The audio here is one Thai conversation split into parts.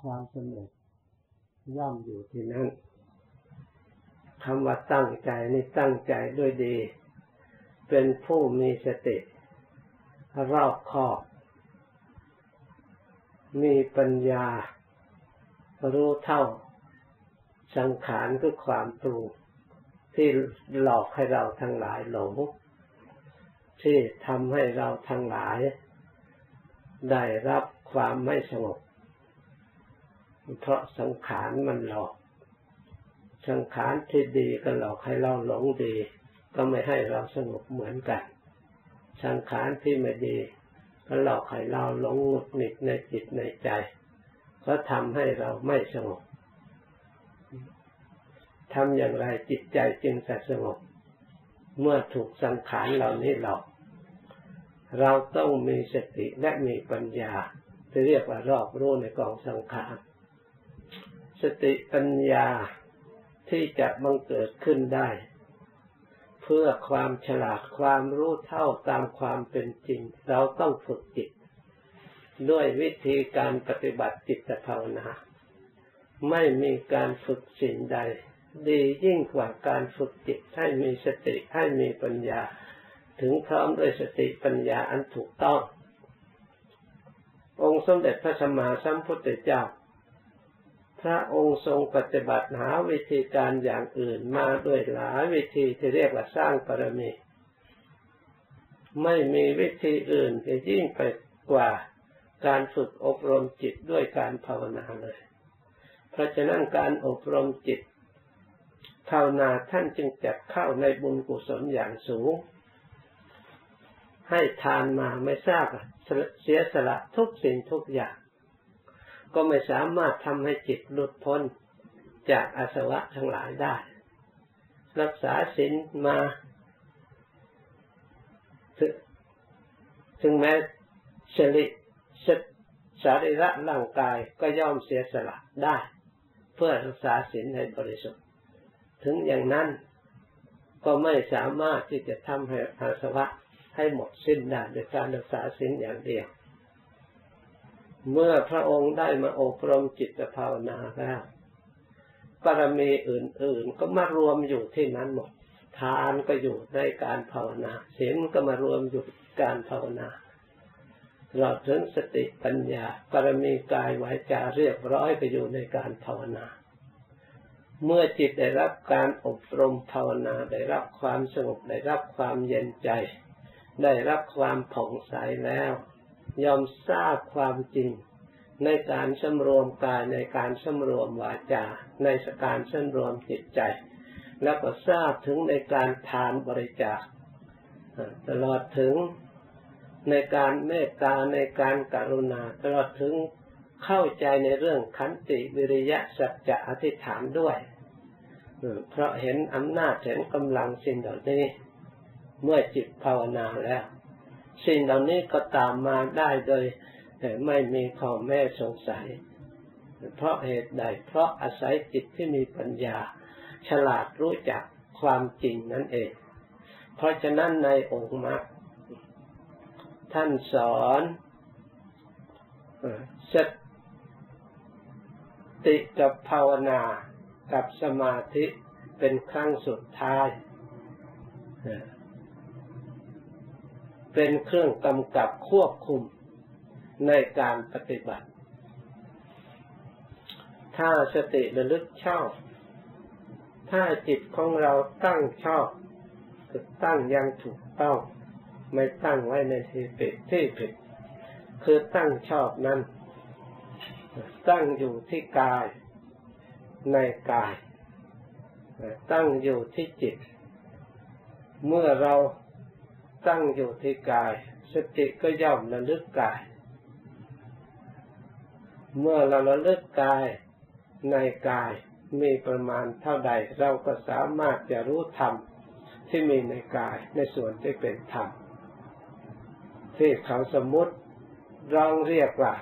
ความสำเร็จย่อมอยู่ที่นั่นคำว่าตั้งใจนี่ตั้งใจด้วยดี เป็นผู้มีสติรอบคอบ มีปัญญา รู้เท่า สังขารคือความปรุงที่หลอกให้เราทั้งหลายหลงที่ทำให้เราทั้งหลาย ได้รับ ความไม่สงบ เพราะสังขารมันหลอก สังขารที่ดีก็หลอกให้เราหลงดี ก็ไม่ให้เราสงบเหมือนกัน สังขารที่ไม่ดี ก็หลอกให้เราหลงหงุดหงิดในจิตในใจ ก็ทำให้เราไม่สงบทำอย่างไรจิตใจจึงจะสงบ เมื่อถูกสังขารเหล่านี้หลอก เราต้องมีสติและมีปัญญา ที่เรียกว่ารอบรู้ในกองสังขารสติปัญญาที่จะบังเกิดขึ้นได้ เพื่อความฉลาดความรู้เท่าตามความเป็นจริง เราต้องฝึกจิต ด้วยวิธีการปฏิบัติจิตภาวนา ไม่มีการฝึกสิ่งใด ดียิ่งกว่าการฝึกจิตให้มีสติให้มีปัญญา ถึงพร้อมด้วยสติปัญญาอันถูกต้อง องค์สมเด็จพระสัมมาสัมพุทธเจ้า พระองค์ทรงปฏิบัติหาวิธีการอย่างอื่นมาด้วยหลายวิธีที่เรียกว่าสร้างปรมี ไม่มีวิธีอื่นที่ยิ่งไปกว่าการฝึกอบรมจิตด้วยการภาวนาเลย เพราะฉะนั้นการอบรมจิตภาวนาท่านจึงจัดเข้าในบุญกุศลอย่างสูง ให้ทานมาไม่ทราบ เสียสละทุกสิ่งทุกอย่าง ก็ไม่สามารถทำให้จิตหลุดพ้นจากอาสวะทั้งหลายได้ รักษาศีลมาถึงแม้สลิสารีระร่างกายก็ย่อมเสียสละได้ เพื่อรักษาศีลให้บริสุทธิ์ ถึงอย่างนั้นก็ไม่สามารถที่จะทำให้อาสวะ ให้หมดสิ้นได้โดยการรักษาสิ้นอย่างเดียว เมื่อพระองค์ได้มาอบรมจิตภาวนาแล้วปรมีอื่น ๆ ก็มารวมอยู่ที่นั้นหมด ทานก็อยู่ในการภาวนาศีลก็มารวมอยู่การภาวนาเราถึงสติปัญญาปรมีกายวาจาเรียบร้อยไปอยู่ในการภาวนา เมื่อจิตได้รับการอบรมภาวนาได้รับความสงบได้รับความเย็นใจ ได้รับความผ่องใสแล้วยอมทราบความจริง ในการสำรวมกายในการสำรวมวาจา ในสการสำรวมจิตใจ แล้วก็ทราบถึงในการทานบริจาคตลอดถึงในการเมตตาในการกรุณา ตลอดถึงเข้าใจในเรื่องขันติวิริยะสัจจะอธิษฐานด้วยเพราะเห็นอำนาจเห็นกำลังสิ่งเหล่านี้ เมื่อจิตภาวนาแล้ว สิ่งเหล่านี้ก็ตามมาได้โดยไม่มีข้อแม่สงสัย เพราะเหตุใด เพราะอาศัยจิตที่มีปัญญา ฉลาดรู้จักความจริงนั่นเอง เพราะฉะนั้นในองค์มรรคท่านสอนสติกับภาวนากับสมาธิเป็นครั้งสุดท้าย เป็นเครื่องกำกับควบคุมในการปฏิบัติ ถ้าสติระลึกชอบ ถ้าจิตของเราตั้งชอบตั้งยังถูกต้อง ไม่ตั้งไว้ในที่ผิดที่ผิด คือตั้งชอบนั้น ตั้งอยู่ที่กายในกาย ตั้งอยู่ที่จิต เมื่อเรา ตั้งอยู่ที่กาย สติก็ย่อมระลึกกาย เมื่อเราระลึกกายในกายมีประมาณเท่าใด เราก็สามารถจะรู้ธรรมที่มีในกายในส่วนที่เป็นธรรมที่เขาสมมติรองเรียกว่า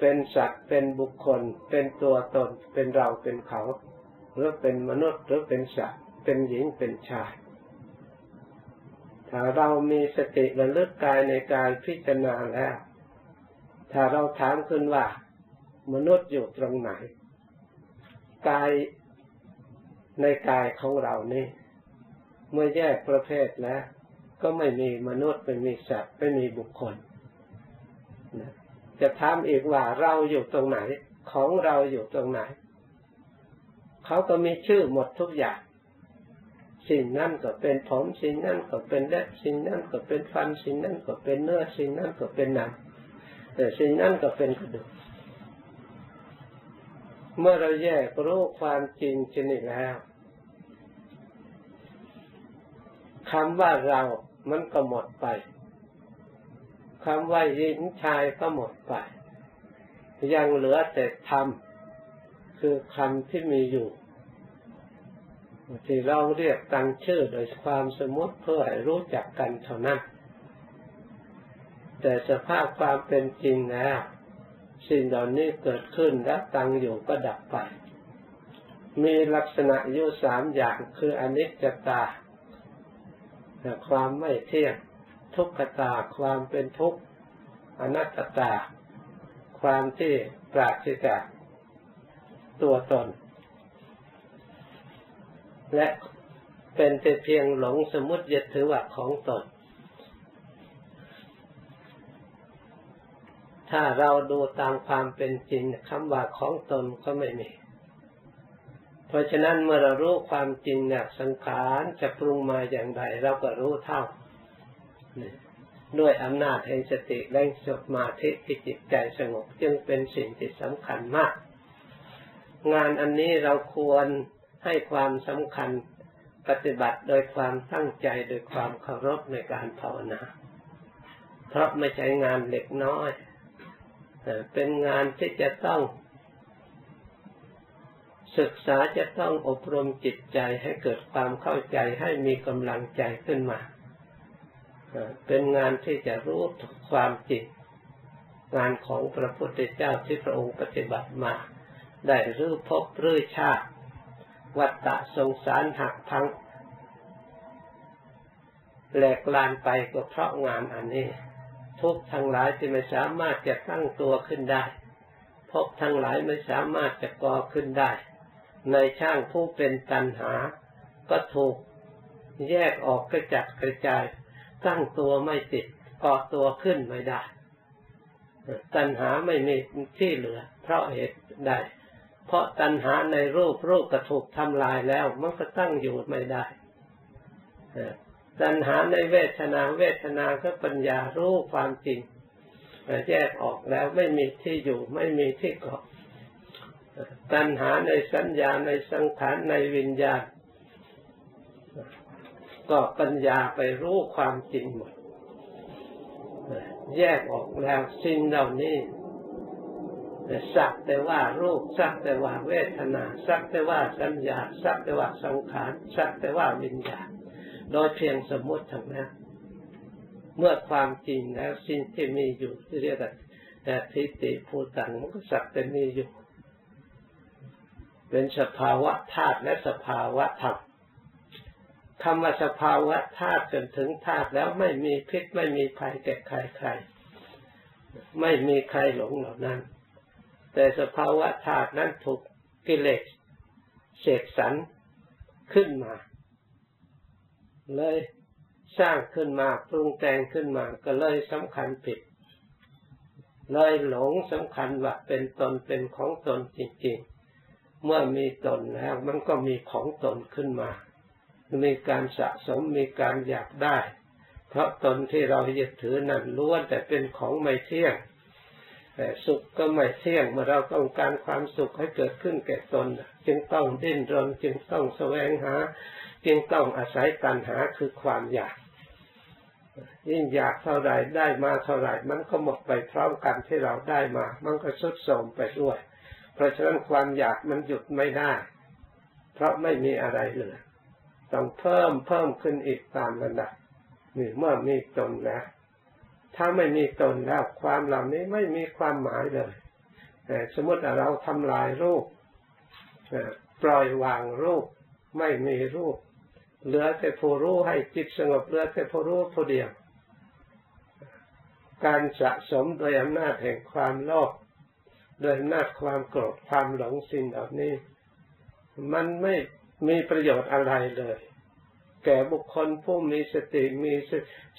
เป็นสัตว์เป็นบุคคล เป็นตัวตน เป็นเราเป็นเขา หรือเป็นมนุษย์หรือเป็นสัตว์ เป็นหญิงเป็นชาย ถ้าเรามีสติระลึกกายในกายพิจารณาแล้ว ถ้าเราถามขึ้นว่า มนุษย์อยู่ตรงไหน กายในกายของเรานี่ เมื่อแยกประเภทแล้ว ก็ไม่มีมนุษย์ไม่มีสัตว์ไม่มีบุคคล จะถามอีกว่าเราอยู่ตรงไหน ของเราอยู่ตรงไหน เขาก็มีชื่อหมดทุกอย่าง สิ่งนั้นก็เป็นผมสิ่งนั้นก็เป็นเล็บสิ่งนั้นก็เป็นฟันสิ่งนั้นก็เป็นเนื้อสิ่งนั้นก็เป็นหนังแต่สิ่งนั้นก็เป็นกระดูกเมื่อเราแยกรู้ความจริงชนิดแล้วคำว่าเรามันก็หมดไปคำว่าหญิงชายก็หมดไป ยังเหลือแต่ธรรมคือคำที่มีอยู่ ที่เราเรียกตั้งชื่อโดยความสมมติเพื่อให้รู้จักกันเท่านั้น แต่สภาพความเป็นจริงแล้วสิ่งเหล่านี้เกิดขึ้นแล้วตั้งอยู่ก็ดับไป มีลักษณะอยู่สามอย่างคืออนิจจตา ความไม่เที่ยง ทุกขตาความเป็นทุกข์ อนัตตา ความที่ปราศจากตัวตน และเป็นแต่เพียงหลงสมมติยึดถือว่าของตน ถ้าเราดูตามความเป็นจริงคำว่าของตนก็ไม่มี เพราะฉะนั้นเมื่อเรารู้ความจริงเนี่ยสังขารจะปรุงมาอย่างไรเราก็รู้เท่า ด้วยอำนาจแห่งสติและสมาธิที่จิตใจสงบจึงเป็นสิ่งที่สำคัญมาก งานอันนี้เราควร ให้ความสำคัญปฏิบัติโดยความตั้งใจโดยความเคารพในการภาวนา เพราะไม่ใช่งานเล็กน้อย เป็นงานที่จะต้อง ศึกษาจะต้องอบรมจิตใจให้เกิดความเข้าใจให้มีกำลังใจขึ้นมา เป็นงานที่จะรู้ความจริงงานของพระพุทธเจ้าที่พระองค์ปฏิบัติมา ได้รื้อพบรื้อชาติ วัฏฏะสงสารหักพังแหลกลานไปก็เพราะงานอันนี้ ทุกทั้งหลายที่ไม่สามารถจะตั้งตัวขึ้นได้พบทั้งหลายไม่สามารถจะก่อขึ้นได้ ในช่างผู้เป็นตันหา ก็ถูกแยกออกกระจัดกระจาย ตั้งตัวไม่ติดกาะตัวขึ้นไม่ได้ ตัณหาไม่มีที่เหลือ เพราะเหตุใด เพราะตัณหาในรูปรูปก็ถูกทำลายแล้ว มันก็ตั้งอยู่ไม่ได้ตัณหาในเวทนาเวทนาก็ปัญญารู้ความจริงแยกออกแล้วไม่มีที่อยู่ไม่มีที่เกาะตัณหาในสัญญาในสังขารในวิญญาณ ก็ปัญญาไปรู้ความจริงหมดแยกออกแล้วสิ่งเหล่านี้ สักแต่ว่ารูปสักแต่ว่าเวทนาสักแต่ว่าสัญญาสักแต่ว่าสังขารสักแต่ว่าวิญญาณโดยเพียงสมมติทั้งนั้นเมื่อความจริงแล้วสิ่งที่มีอยู่ที่เรียกแต่ทิฏฐิภูตังมันก็สักแต่มีอยู่ เป็นสภาวะธาตุและสภาวะธรรมคำว่าสภาวะธาตุจนถึงธาตุแล้วไม่มีพิษไม่มีภัยแก่ใครใคร ไม่มีใครหลงเหล่านั้น แต่สภาวะธาตุนั้นถูกกิเลสเสกสรรขึ้นมา เลยสร้างขึ้นมาปรุงแต่งขึ้นมาก็เลยสำคัญผิด เลยหลงสำคัญว่าเป็นตนเป็นของตนจริงๆ เมื่อมีตนแล้วมันก็มีของตนขึ้นมา มีการสะสมมีการอยากได้ เพราะตนที่เรายึดถือนั้นล้วนแต่เป็นของไม่เที่ยง แต่สุขก็ไม่เที่ยงเมื่อเราต้องการความสุขให้เกิดขึ้นแก่ตน จึงต้องดิ้นรนจึงต้องแสวงหา จึงต้องอาศัยตัณหาคือความอยากยิ่งอยากเท่าไรได้มาเท่าไรมันก็หมดไปพร้อมกันที่เราได้มา มันก็สุดโทมไปด้วย เพราะฉะนั้นความอยากมันหยุดไม่ได้ เพราะไม่มีอะไรเหลยต้องเพิ่มเพิ่มขึ้นอีกตามระดับนี่เมื่อมีตนแล้ว ถ้าไม่มีตนแล้วความเหล่านี้ไม่มีความหมายเลยสมมติเราทำลายรูปปล่อยวางรูป ไม่มีรูป เหลือแต่ผู้รู้ให้จิตสงบเหลือแต่ผู้รู้ผู้เดียว การสะสมโดยอำนาจแห่งความโลภโดยอำนาจความโกรธความหลงสิ่งเหล่านี้ มันไม่มีประโยชน์อะไรเลย แก่บุคคลผู้มีสติมี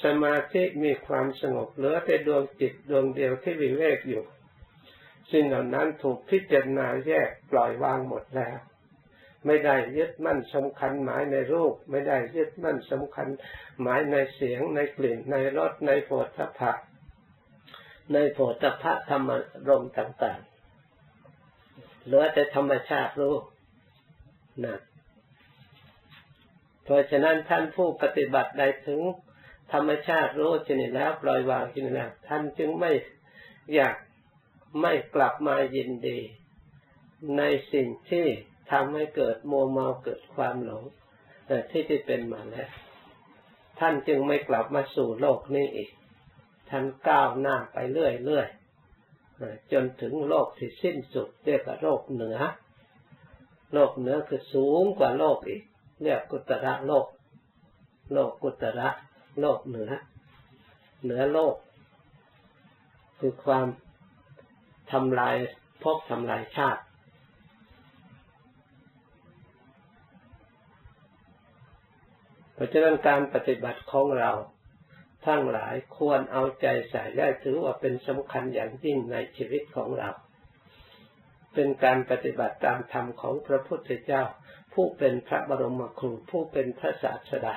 สมาธิมีความสงบเหลือแต่ดวงจิตดวงเดียวที่วิเวกอยู่สิ่งเหล่านั้นถูกพิจารณาแยกปล่อยวางหมดแล้ว ไม่ได้ยึดมั่นสำคัญหมายในรูป ไม่ได้ยึดมั่นสำคัญหมายในเสียงในกลิ่นในรสในโผฏฐัพพะในโผฏฐัพพะธรรมรมต่างๆเหลือแต่ธรรมชาติรู้นะ เพราะฉะนั้นท่านผู้ปฏิบัติได้ถึงธรรมชาติรู้ชนิดแล้วปล่อยวางชนิดแล้วท่านจึงไม่อยากไม่กลับมายินดี ในสิ่งที่ทำให้เกิดโมเมาเกิดความหลงที่ที่เป็นมาแล้วท่านจึงไม่กลับมาสู่โลกนี้อีก ท่านก้าวหน้าไปเรื่อยๆจนถึงโลกที่สิ้นสุดเรียกว่าโลกเหนือ โลกเหนือคือสูงกว่าโลกอีก เรียกกุตระโลก โลกกุตระ โลกเหนือ เหนือโลก คือความทำลายพบทำลายชาติ เพราะฉะนั้นการปฏิบัติของเราทั้งหลายควรเอาใจใส่ได้ถือว่าเป็นสำคัญอย่างยิ่งในชีวิตของเรา เป็นการปฏิบัติตามธรรมของพระพุทธเจ้า ผู้เป็นพระบรมครู ผู้เป็นพระศาสดา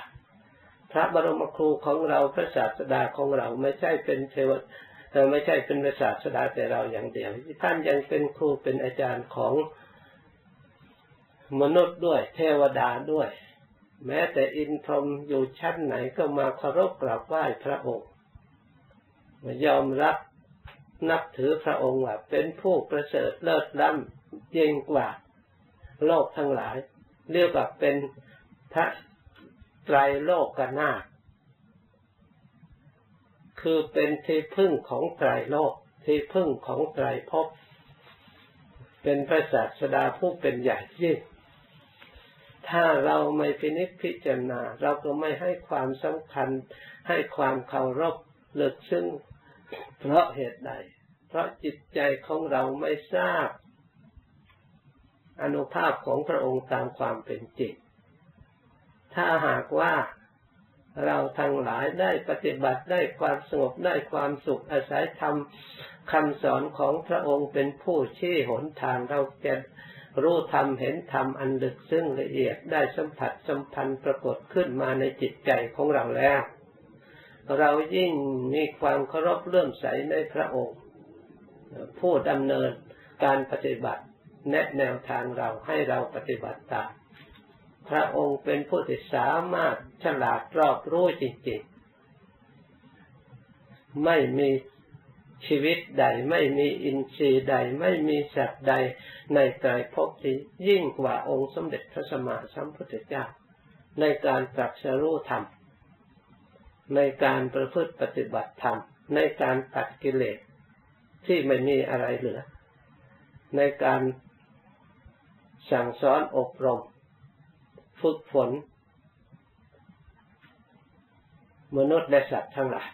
พระบรมครูของเราพระศาสดาของเราไม่ใช่เป็นเทวไม่ใช่เป็นพระศาสดาแต่เราอย่างเดียว ท่านยังเป็นครูเป็นอาจารย์ของมนุษย์ด้วย เทวดาด้วย แม้แต่อินทรมอยู่ชั้นไหนก็มาเคารพกราบไหว้พระองค์ยอมรับนับถือพระองค์ว่าเป็นผู้ประเสริฐเลิศล้ำยิ่งกว่าโลกทั้งหลาย เรียกว่าเป็นพระไตรโลกนาคือเป็นที่พึ่งของไตรโลก ที่พึ่งของไตรภพ เป็นพระศาสดาผู้เป็นใหญ่ยิ่ง ถ้าเราไม่พินิจพิจารณา เราก็ไม่ให้ความสำคัญ ให้ความเคารพเลึกซึ้งเพราะเหตุใด เพราะจิตใจของเราไม่ทราบ อนุภาพของพระองค์ตามความเป็นจริง ถ้าหากว่าเราทั้งหลายได้ปฏิบัติได้ความสงบได้ความสุขอาศัยธรรมคำสอนของพระองค์เป็นผู้ชี้หนทางเราจะรู้ธรรมเห็นธรรมอันลึกซึ้งละเอียดได้สัมผัสสัมพันธ์ปรากฏขึ้นมาในจิตใจของเราแล้ว เรายิ่งมีความเคารพเลื่อมใสในพระองค์ ผู้ดำเนินการปฏิบัติ แนะแนวทางเราให้เราปฏิบัติตามพระองค์เป็นผู้ที่สามารถฉลาดรอบรู้จริงๆ ไม่มีชีวิตใด ไม่มีอินทรีย์ใด ไม่มีสัตว์ใดในใจพที่ยิ่งกว่าองค์สมเด็จพระสัมมาสัมพุทธเจ้า ในการตรัสรู้ธรรม ในการประพฤติปฏิบัติธรรม ในการตัดกิเลสที่ไม่มีอะไรเหลือ ในการ สั่งสอนอบรม ฝึกฝน มนุษย์และสัตว์ทั้งหลาย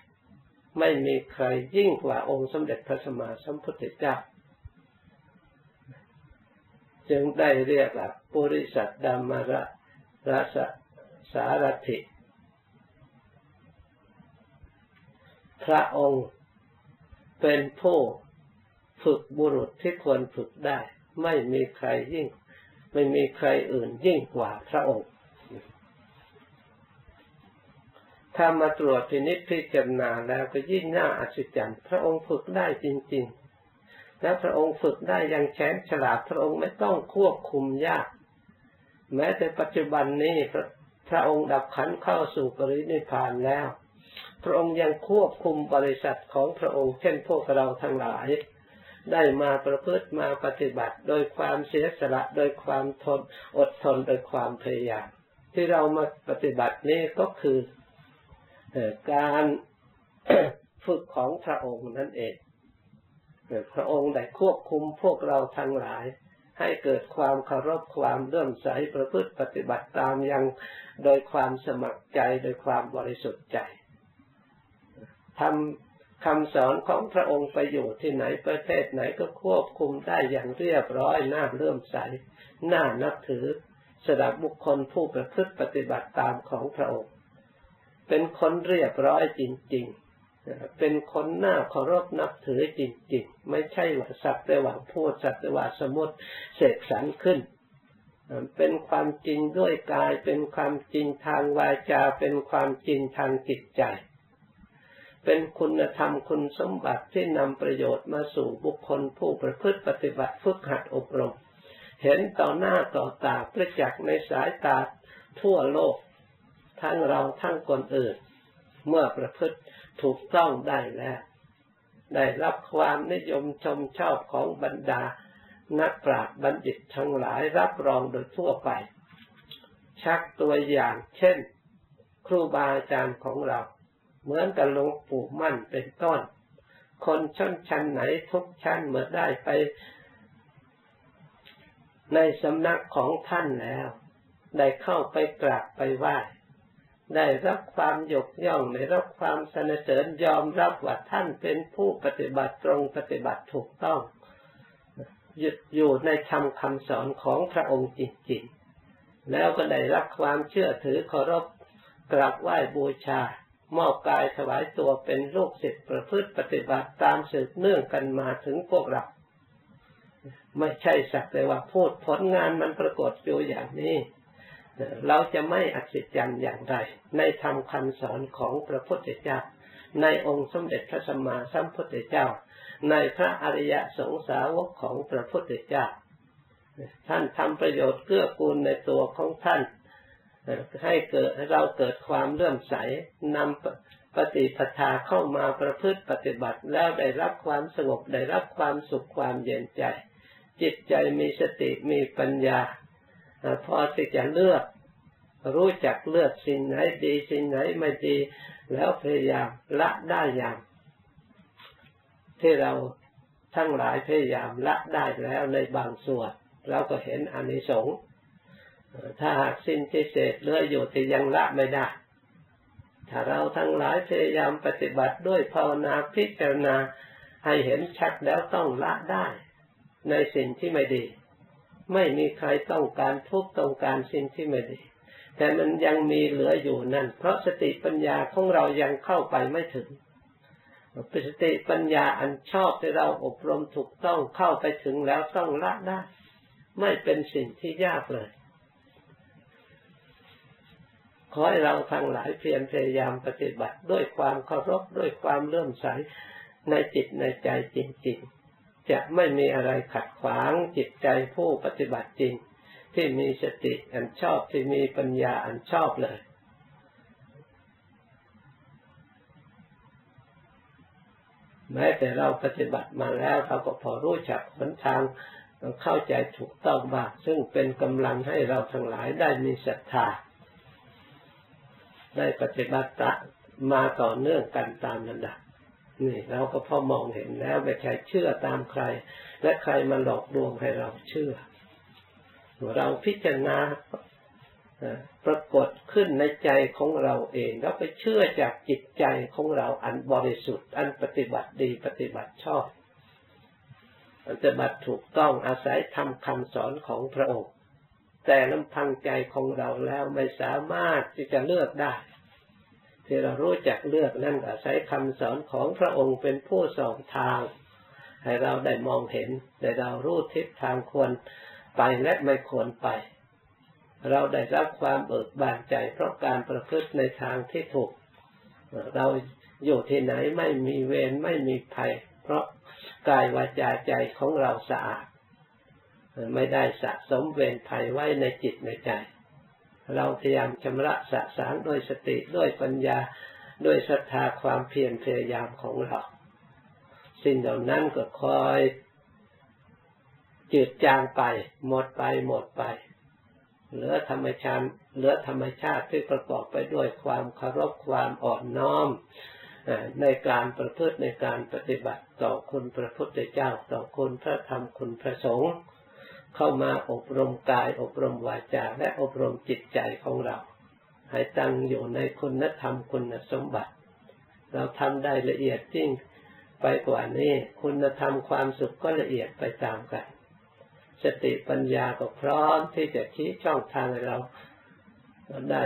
ไม่มีใครยิ่งกว่าองค์สมเด็จพระสัมมาสัมพุทธเจ้า จึงได้เรียกว่าปุริสัตดามระรสสารถิ พระองค์เป็นผู้ฝึกบุรุษที่ควรฝึกได้ ไม่มีใครยิ่ง ไม่มีใครอื่นยิ่งกว่าพระองค์ ถ้ามาตรวจพินิจพิจารณาแล้วก็ยิ่งน่าอัศจรรย์ พระองค์ฝึกได้จริง ๆ และพระองค์ฝึกได้อย่างแฉนฉลาด พระองค์ไม่ต้องควบคุมยาก แม้แต่ปัจจุบันนี้พระพระองค์ดับขันเข้าสู่ปรินิพานแล้ว พระองค์ยังควบคุมบริษัทของพระองค์ เช่นพวกเราทั้งหลาย ได้มาประพฤติมาปฏิบัติ โดยความเสียสละโดยความทนอดทนโดยความพยายามที่เรามาปฏิบัตินี้ก็คือการฝึกของพระองค์นั่นเองพระองค์ได้ควบคุมพวกเราทั้งหลาย ให้เกิดความเคารพความเลื่อมใสประพฤติปฏิบัติตามยังโดยความสมัครใจโดยความบริสุทธิ์ใจทำ คำสอนของพระองค์ไปอยู่ที่ไหนประเทศไหนก็ควบคุมได้อย่างเรียบร้อยน่าเริ่มใสน่านับถือสำหรับบุคคลผู้ประพฤติปฏิบัติตามของพระองค์ เป็นคนเรียบร้อยจริง ๆ เป็นคนหน้าเคารพนับถือจริง ๆ ไม่ใช่ว่าสักแต่ว่าพูดสักแต่ว่าสมมติเสกสรรขึ้น เป็นความจริงด้วยกาย เป็นความจริงทางวาจา เป็นความจริงทางจิตใจ เป็นคุณธรรมคุณสมบัติที่นำประโยชน์มาสู่บุคคลผู้ประพฤติปฏิบัติฝึกหัดอบรม เห็นต่อหน้าต่อตาประจักษ์ในสายตาทั่วโลก ทั้งเราทั้งคนอื่น เมื่อประพฤติถูกต้องได้แล้ว ได้รับความนิยมชมชอบของบรรดา นักปราชญ์บัณฑิตทั้งหลายรับรองโดยทั่วไป ชักตัวอย่างเช่น ครูบาอาจารย์ของเรา เหมือนกับหลวงปู่มั่นเป็นต้น คนชนชั้นไหนทุกชั้นเมื่อได้ไป ในสำนักของท่านแล้ว ได้เข้าไปกราบไปไหว้ได้รับความยกย่องได้รับความสนเสริญยอมรับว่าท่านเป็นผู้ปฏิบัติตรงปฏิบัติถูกต้องอยู่ในธรรมคำสอนของพระองค์จริงๆ แล้วก็ได้รับความเชื่อถือเคารพกราบไหว้บูชา มอบกายถวายตัวเป็นลูกศิษย์ประพฤติปฏิบัติตามสืบเนื่องกันมาถึงพวกเรา ไม่ใช่สักแต่ว่าพูดผลงานมันปรากฏอยู่อย่างนี้ เราจะไม่อัศจรรย์อย่างไร ในธรรมคำสอนของพระพุทธเจ้า ในองค์สมเด็จพระสัมมาสัมพุทธเจ้า ในพระอริยสงสาวกของพระพุทธเจ้า ท่านทำประโยชน์เกื้อกูลในตัวของท่าน ให้เกิดเราเกิดความเลื่อมใสนำปฏิปทาเข้ามาประพฤติปฏิบัติแล้วได้รับความสงบได้รับความสุขความเย็นใจ จิตใจมีสติมีปัญญา พอที่จะเลือก รู้จักเลือกสิ่งไหนดีสิ่งไหนไม่ดี แล้วพยายามละได้อย่าง ที่เราทั้งหลายพยายามละได้แล้วในบางส่วน เราก็เห็นอนิสงส์ ถ้าหากสิ้นที่เศษเลืออยู่ที่ยังละไม่ได้ ถ้าเราทั้งหลายพยายามปฏิบัติด้วยภาวนาพิจารณาให้เห็นชัดแล้วต้องละได้ ในสิ่งที่ไม่ดี ไม่มีใครต้องการทุกต้องการสิ่งที่ไม่ดี แต่มันยังมีเหลืออยู่นั่น เพราะสติปัญญาของเรายังเข้าไปไม่ถึงปสติปัญญาอันชอบที่เราอบรมถูกต้องเข้าไปถึงแล้วต้องละได้ ไม่เป็นสิ่งที่ยากเลย ขอให้เราทั้งหลายเพียรพยายามปฏิบัติด้วยความเคารพด้วยความเลื่อมใสในจิตในใจจริงๆ จะไม่มีอะไรขัดขวางจิตใจผู้ปฏิบัติจริง ที่มีสติอันชอบที่มีปัญญาอันชอบเลย แม้แต่เราปฏิบัติมาแล้วเราก็พอรู้จักหนทางเข้าใจถูกต้องบ้างซึ่งเป็นกำลังให้เราทั้งหลายได้มีศรัทธา ได้ปฏิบัติมาต่อเนื่องกันตามระดับนี่เราก็พอมองเห็นแล้วไม่ใช่เชื่อตามใคร และใครมาหลอกลวงให้เราเชื่อ เราพิจารณาปรากฏขึ้นในใจของเราเองแล้วไปเชื่อจากจิตใจของเราอันบริสุทธิ์ อันปฏิบัติดีปฏิบัติชอบปฏิบัติถูกต้องอาศัยทำคำสอนของพระองค์ แต่ลำพังใจของเราแล้วไม่สามารถที่จะเลือกได้ ที่เรารู้จักเลือกนั่นอาศัยคำสอนของพระองค์เป็นผู้ส่องทาง ให้เราได้มองเห็นได้เรารู้ทิศทางควรไปและไม่ควรไป เราได้รับความเบิกบานใจเพราะการประพฤติในทางที่ถูก เราอยู่ที่ไหนไม่มีเวรไม่มีภัย เพราะกายวาจาใจของเราสะอาด ไม่ได้สะสมเวรภัยไว้ในจิตในใจ เราพยายามชำระสะสางด้วยสติด้วยปัญญาด้วยศรัทธาความเพียรพยายามของเรา สิ่งเหล่านั้นก็คอยจืดจางไปหมดไปหมดไป เหลือธรรมชาติเหลือธรรมชาติที่ประกอบไปด้วยความเคารพความอ่อนน้อมในการประพฤติในการปฏิบัติต่อคุณพระพุทธเจ้าต่อคุณพระธรรมคุณพระสงฆ์ เข้ามาอบรมกาย อบรมวาจา และอบรมจิตใจของเรา ให้ตั้งอยู่ในคุณธรรมคุณสมบัติ เราทำได้ละเอียดยิ่งไปกว่านี้ คุณธรรมความสุขก็ละเอียดไปตามกัน สติปัญญาก็พร้อมที่จะชี้ช่องทางให้เราได้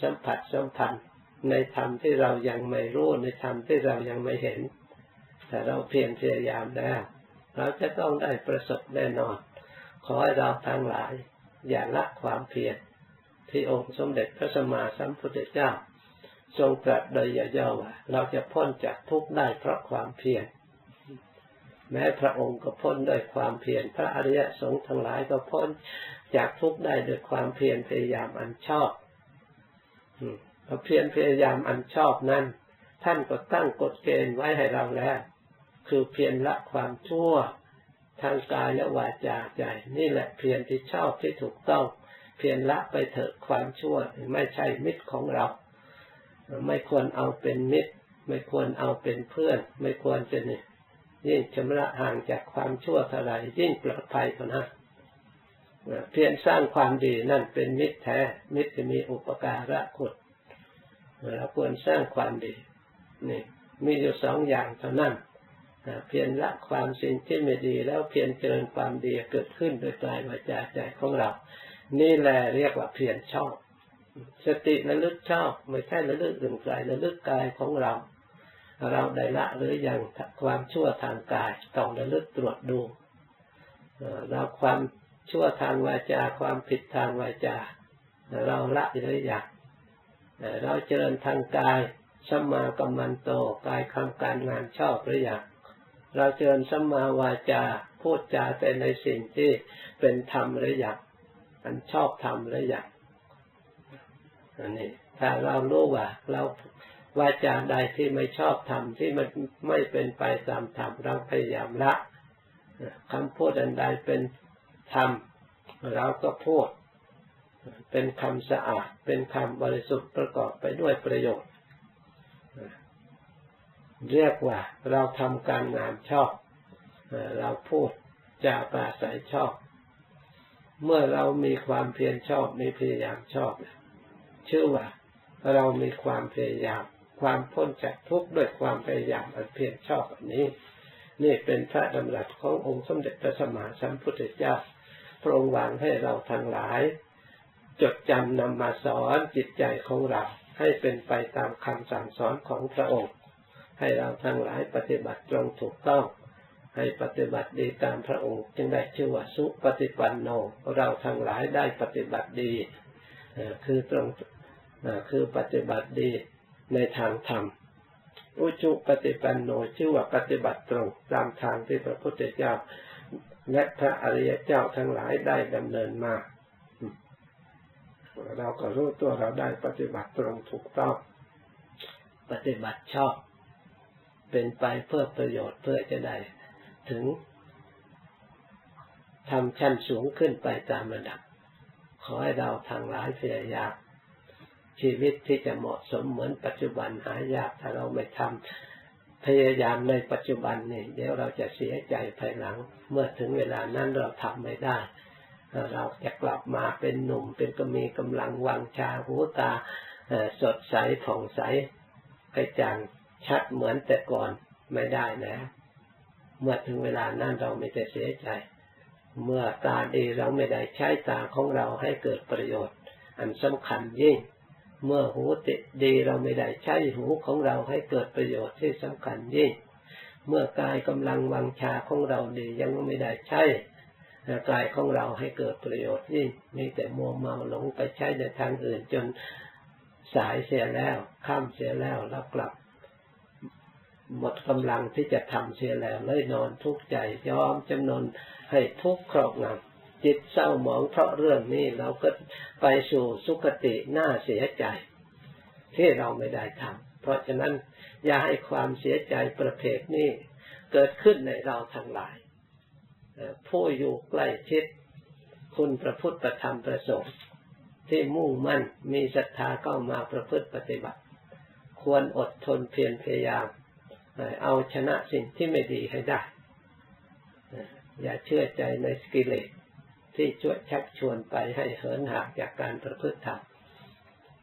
สัมผัสสัมพันธ์ในธรรมที่เรายังไม่รู้ในธรรมที่เรายังไม่เห็น แต่เราเพียรพยายามแล้ว เราจะต้องได้ประสบแน่นอน ขอให้เราทั้งหลาย อย่าละความเพียรที่องค์สมเด็จพระสัมมาสัมพุทธเจ้า ทรงตรัสโดยย่อว่าเราจะพ้นจากทุกข์ได้เพราะความเพียรแม้พระองค์ก็พ้นด้วยความเพียรพระอริยสงฆ์ทั้งหลายก็พ้นจากทุกข์ได้ด้วยความเพียรพยายามอันชอบเพียรพยายามอันชอบนั้น ท่านก็ตั้งกฎเกณฑ์ไว้ให้เราแล้ว คือเพียรละความชั่ว ทางกายและวาจาใจ นี่แหละเพียรที่ชอบที่ถูกต้อง เพียรละไปเถอะความชั่วไม่ใช่มิตรของเรา ไม่ควรเอาเป็นมิตร ไม่ควรเอาเป็นเพื่อน ไม่ควรจะนี่ยิ่งชำระห่างจากความชั่วเท่าไรยิ่งปลอดภัยเท่านั้นเพียรสร้างความดีนั่นเป็นมิตรแท้ มิตรจะมีอุปการะคุณเราควรสร้างความดีนี่มีอยู่สองอย่างเท่านั้น เพียรละความสิ่งที่ไม่ดีแล้วเพียรเจริญความดีเกิดขึ้นโดยกายวาจาใจของเรา นี่แหละเรียกว่าเพียรชอบ สติระลึกชอบไม่ใช่ระลึกอื่นไกลระลึกกายของเรา เราได้ละหรือยังความชั่วทางกายต้องระลึกตรวจดูเราความชั่วทางวาจาความผิดทางวาจา เราละหรือยังเราเจริญทางกายสัมมากัมมันโตกายคำการงานชอบหรือยัง เราเจริญสัมมาวาจาพูดจาแต่ในสิ่งที่เป็นธรรมหรือยังอันชอบธรรมหรือยังอันนี้ถ้าเรารู้ว่าเราวาจาใดที่ไม่ชอบธรรมที่มันไม่เป็นไปตามธรรมเราพยายามละคำพูดอันใดเป็นธรรมเราก็พูด เป็นคำสะอาด เป็นคำบริสุทธิ์ประกอบไปด้วยประโยชน์ เรียกว่าเราทำการงานชอบ เราพูดจาปราศัยชอบ เมื่อเรามีความเพียรชอบมีพยายามชอบชื่อว่าเรามีความพยายาม ความพ้นจากทุกข์ด้วยความพยายามอันเพียรชอบอันนี้ นี่เป็นพระดำรัสขององค์สมเด็จพระสัมมาสัมพุทธเจ้าพระองค์วางให้เราทั้งหลาย จดจำนำมาสอนจิตใจของเราให้เป็นไปตามคำสั่งสอนของพระองค์ ให้เราทั้งหลายปฏิบัติตรงถูกต้อง ให้ปฏิบัติดีตามพระองค์ จึงได้ชื่อว่าสุปฏิปันโน เราทั้งหลายได้ปฏิบัติดี คือตรงคือปฏิบัติดีในทางธรรมอุจุปฏิปันโนชื่อว่าปฏิบัติตรงตามทางที่พระพุทธเจ้า และพระอริยเจ้าทั้งหลายได้ดำเนินมา เราก็รู้ตัวเราได้ปฏิบัติตรงถูกต้อง ปฏิบัติชอบ เป็นไปเพื่อประโยชน์เพื่อจะได้ถึงทำชั้นสูงขึ้นไปตามระดับ ขอให้เราทางหลายพยายามชีวิตที่จะเหมาะสมเหมือนปัจจุบันหายากถ้าเราไม่ทำพยายามในปัจจุบันนี่เดี๋ยวเราจะเสียใจภายหลัง เมื่อถึงเวลานั้นเราทำไม่ได้ เราจะกลับมาเป็นหนุ่มเป็นก็มีกำลังวังชาหูตาสดใสผ่องใสกระจ่าง ชัดเหมือนแต่ก่อนไม่ได้แล้วเมื่อถึงเวลานั้นเราไม่จะเสียใจ เมื่อตาดีเราไม่ได้ใช้ตาของเราให้เกิดประโยชน์ อันสำคัญยิ่ง เมื่อหูติดีเราไม่ได้ใช้หูของเราให้เกิดประโยชน์ที่สำคัญยิ่ง เมื่อกายกำลังวังชาของเราดียังไม่ได้ใช้กายของเราให้เกิดประโยชน์นี่งมีแต่มัวเมาหลงไปใช้ในทางอื่นจนสายเสียแล้วข้ามเสียแล้วแล้วกลับ หมดกำลังที่จะทำเสียแล้วเลยนอนทุกข์ใจยอมจำนนให้ทุกข์ครอบงำจิตเศร้าหมองเพราะเรื่องนี้เราก็ไปสู่สุคติหน้าเสียใจ ที่เราไม่ได้ทำเพราะฉะนั้นอย่าให้ความเสียใจประเภทนี้เกิดขึ้นในเราทั้งหลายผู้อยู่ใกล้ชิดคุณพระพุทธธรรมประสงค์ที่มุ่งมั่นมีศรัทธาเข้ามาประพฤติปฏิบัติ ควรอดทนเพียรพยายาม เอาชนะสิ่งที่ไม่ดีให้ได้ อย่าเชื่อใจในสกิเลสที่ช่วยชักชวนไปให้เหินห่างจากการประพฤติธรรม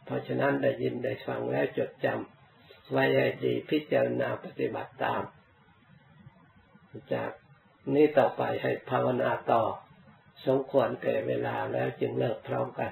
เพราะฉะนั้นได้ยินได้ฟังแล้วจดจำไว้ให้ดีพิจารณาปฏิบัติตาม จากนี้ต่อไปให้ภาวนาต่อ สมควรแก่เวลาแล้วจึงเลิกพร้อมกัน